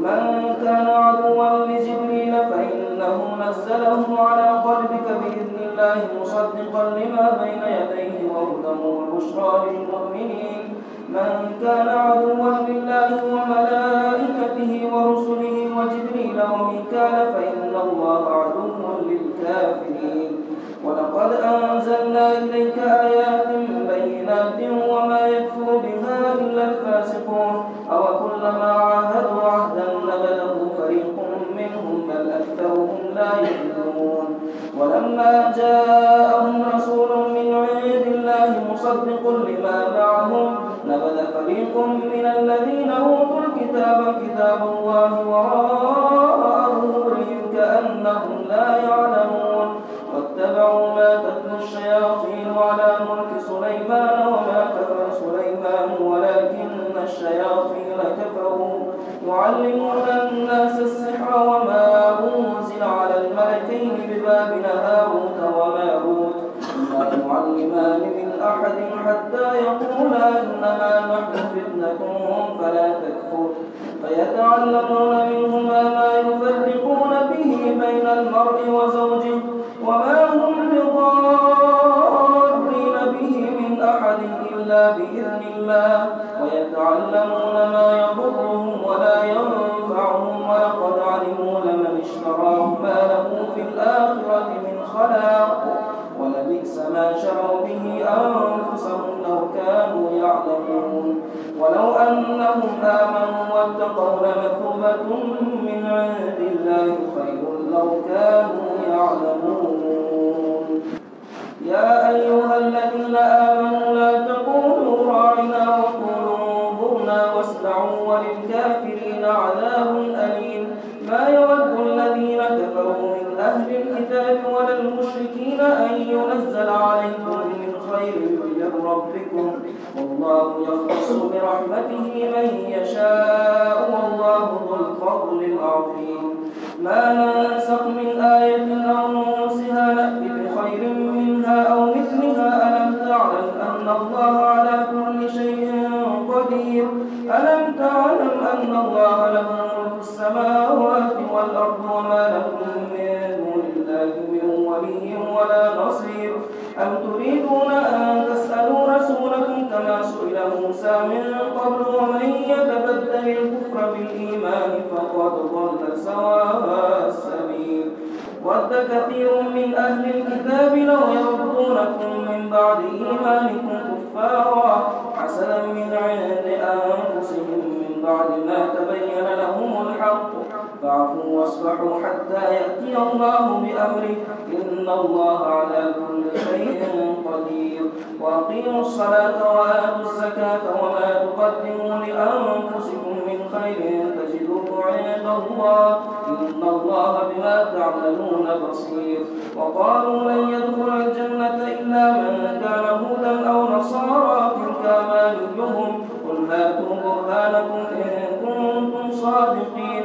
من كان عدوا لجبريل فإنه نزله على قلبك بإذن الله مصدقا لما بين يديه وهدى وبشرى للمؤمنين. من كان عدوا لله وملائكته ورسله وجبريل وميكال فإن الله عدو للكافرين. ولقد أنزلنا إليك آيات بينات وما يكفر بها إلا الفاسقون. أو كلما عاهدوا عهدا يؤمنون. ولما جاءهم رسول من عند الله مصدق لما معهم نبذ فريق من الذين أوتوا الكتاب كتاب الله وراء ظهورهم كأنهم لا يعلمون. واتبعوا ما تتلو الشياطين على ملك سليمان وما كفر سليمان ولكن الشياطين كفروا. يعلمون الناس السحر وما أنزل على الملكين ببابل هاروت وماروت ما يعلمان من أحد حتى يقولا إنما نحن فتنة فلا تكفر. فيتعلمون منهما ما يفرقون به بين المرء وزوجه وما هم ما شروا به أنفسهم لو كانوا يعلمون. ولو أنهم آمنوا واتقوا لمثوبة من عند الله خير لو كانوا يعلمون. يا أيها الذين آمنوا لا تقولوا راعنا وقولوا انظرنا واسمعوا وللكافرين عذاب أليم. ما يود الذين كفروا من أهل الكتاب ولا المشركين أن ينزل عليكم من خير من ربكم. والله يختص برحمته من يشاء. والله ذو الفضل العظيم. ما ننسخ من آية أو ننسها نأتي بخير منها أو مثلها. ألم تعلم أن الله على كل شيء قدير؟ ألم تعلم أن الله له ملك السماوات والأرض؟ من قبل ومن يتبدل الكفر بالإيمان فقد ضل سواء السبيل. ود كثير من أهل الكتاب لو يردونكم من بعد إيمانكم كفارا. حسنا من عند أنفسهم من بعد ما تبين لهم الحق. فاعفوا واصفحوا حتى يأتي الله بأمره. إن الله على كل شيء قدير. وأقيموا الصلاة وآتوا الزكاة وما تقدموا لأنفسكم من خير تجدوه عند الله. إن الله بما تعملون بصير. وقالوا لن يدخل الجنة إلا من كان هودا أو نصارى تلك أمانيهم. قل هاتوا برهانكم إن كنتم صادقين.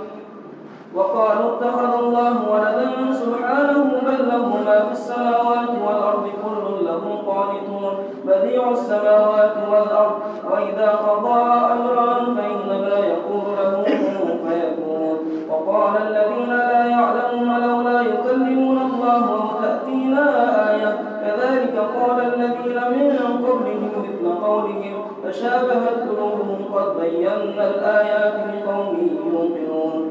وقالوا اتخذ الله ولدا سبحانه بل له ما في السماوات والأرض كل له قانتون بديع السماوات والأرض. وإذا قضى أمرا فإنما يقول له فيكون. وقال الذين لا يعلمون لولا يكلمنا الله أو تأتينا آية. كذلك قال الذين من قبلهم مثل قولهم تشابهت قلوبهم قد بينا الآيات لقوم يوقنون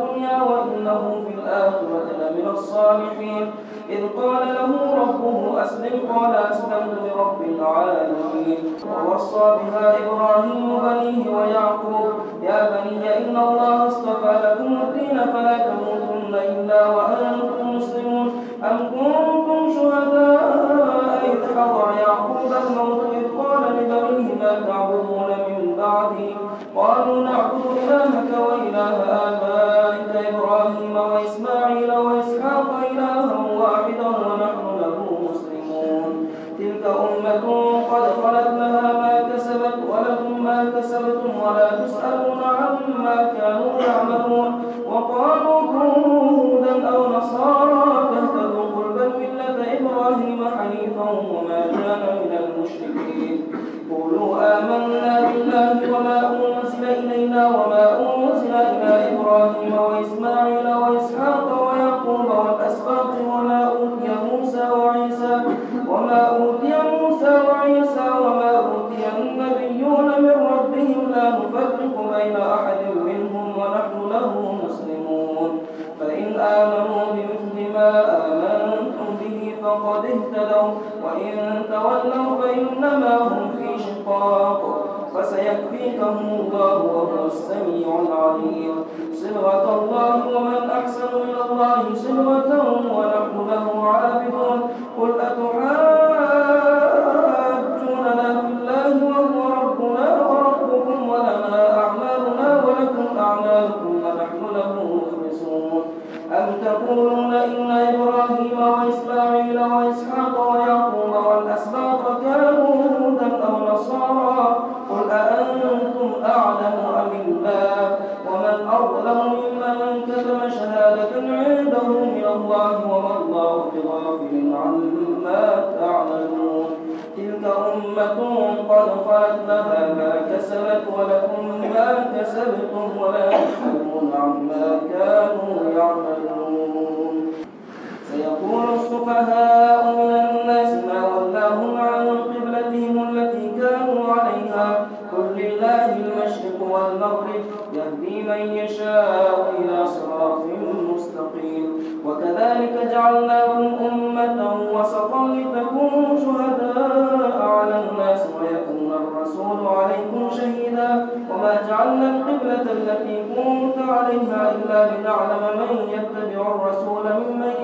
الدنيا وإنه في الآخرة لمن الصالحين. إذ قال له ربه أسلم قال أسلمت لرب العالمين. ووصى بها إبراهيم بنيه ويعقوب. يا بني إن الله اصطفى لكم الدين فلا تموتن إلا وأنتم مسلمون. أم كنتم شهداء؟ إذ حضر يعقوب الموت إذ قال لبنيه ما تعبدون من بعدي؟ قالوا نعبد إلهك وإله آبائك إبراهيم وإسماعيل لا نفرق بين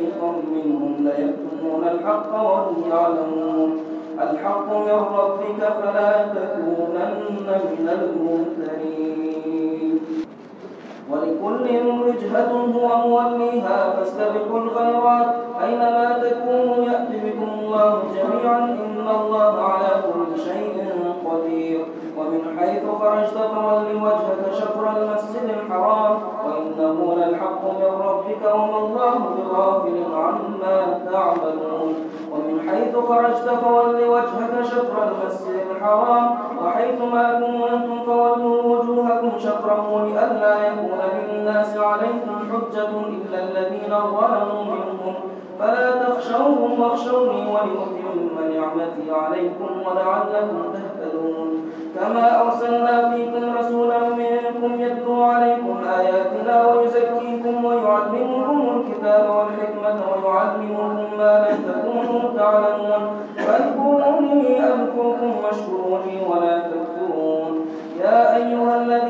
فريقا منهم ليكتمون الحق وهم يعلمون الحق من ربك فلا تكونن من الممترين. ولكل وجهة هو موليها فاستبقوا الخيرات أينما تكونوا يأتي بكم الله جميعا إن الله على كل شيء قدير. ومن حيث خرجت فول وجهك شطر المسجد الحرام وإنه للحق من ربك وما الله بغافل عما تعملون. ومن حيث خرجت فول وجهك شطر المسجد الحرام وحيث ما كنتم فولوا وجوهكم شطره لئلا يكون للناس عليكم حجة إلا الذين ظلموا منهم فلا تخشوهم واخشوني ولأتم نعمتي عليكم ولعلكم تهتدون كما أرسلنا فيكم رسولا منكم يتلو عليكم آياتنا ويزكيكم ويعلمكم الكتاب والحكمة ويعلمكم ما لم تكونوا تعلمون. فاذكروني أذكركم واشكروني ولا تكفرون. يا أيها الذين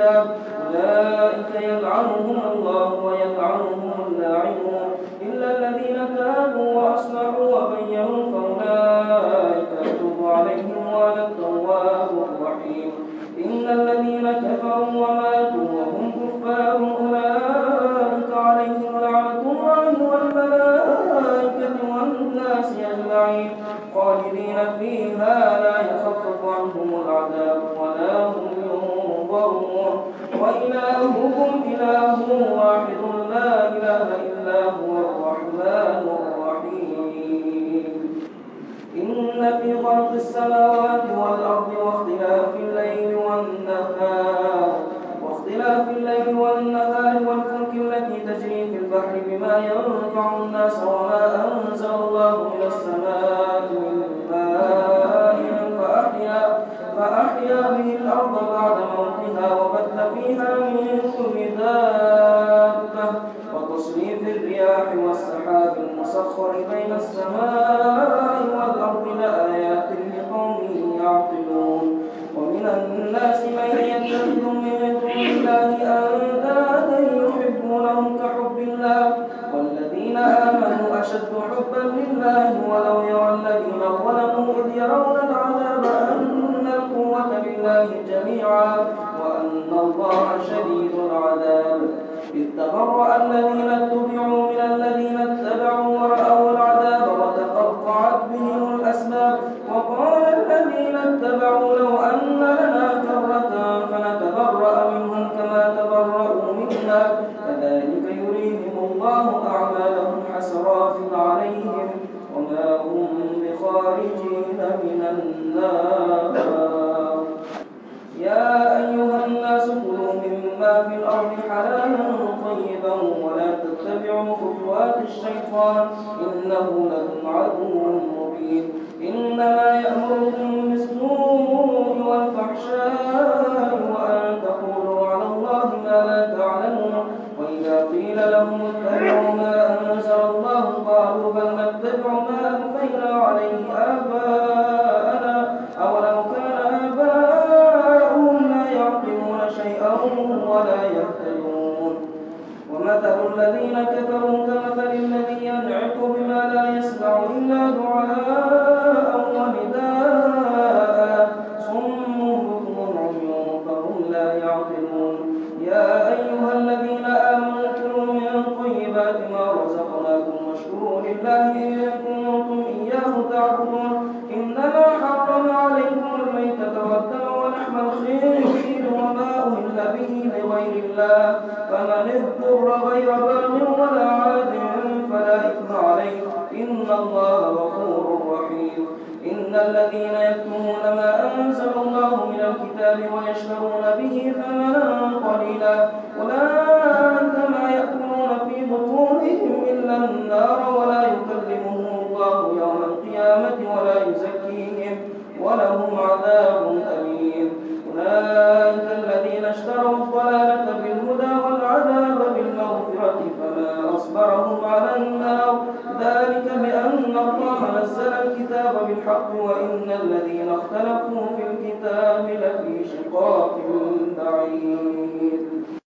الكتاب أولئك يلعنهم الله ويلعنهم اللاعنون. وإلهكم إله واحد لا إله إلا هو الرحمن الرحيم. إن في خلق السماوات والأرض واختلاف الليل والنهار واختلاف الليل والنهار والفلك التي تجري في البحر بما ينفع الناس وما أنزل الله من السماء من ماء فأحيا فأحيا به وبث فيها من كل دابة وتصريف الرياح والسحاب المسخر بين السماء والأرض لآيات لقوم يعقلون. ومن الناس من يتخذ من دون الله أندادا يحبونهم كحب الله. والذين آمنوا أشد حبا لله ولو يرى الذين ظلموا إذ يرون شديد العذاب. إذ تبرأ الذين اتبعوا من الذين اتبعوا يأكلون به حملا قليلا. أولئك ما يأكلون في بطونهم إلا النار ولا يكلمهم الله يوم القيامة ولا يزكيهم ولهم عذاب أليم. أولئك الذين اشتروا الضلالة بالهدى والعذاب بالمغفرة فما أصبرهم على النار. ذلك بأن الله نزل الكتاب بالحق وإن الذين اختلفوا في الكتاب لفي شقاق.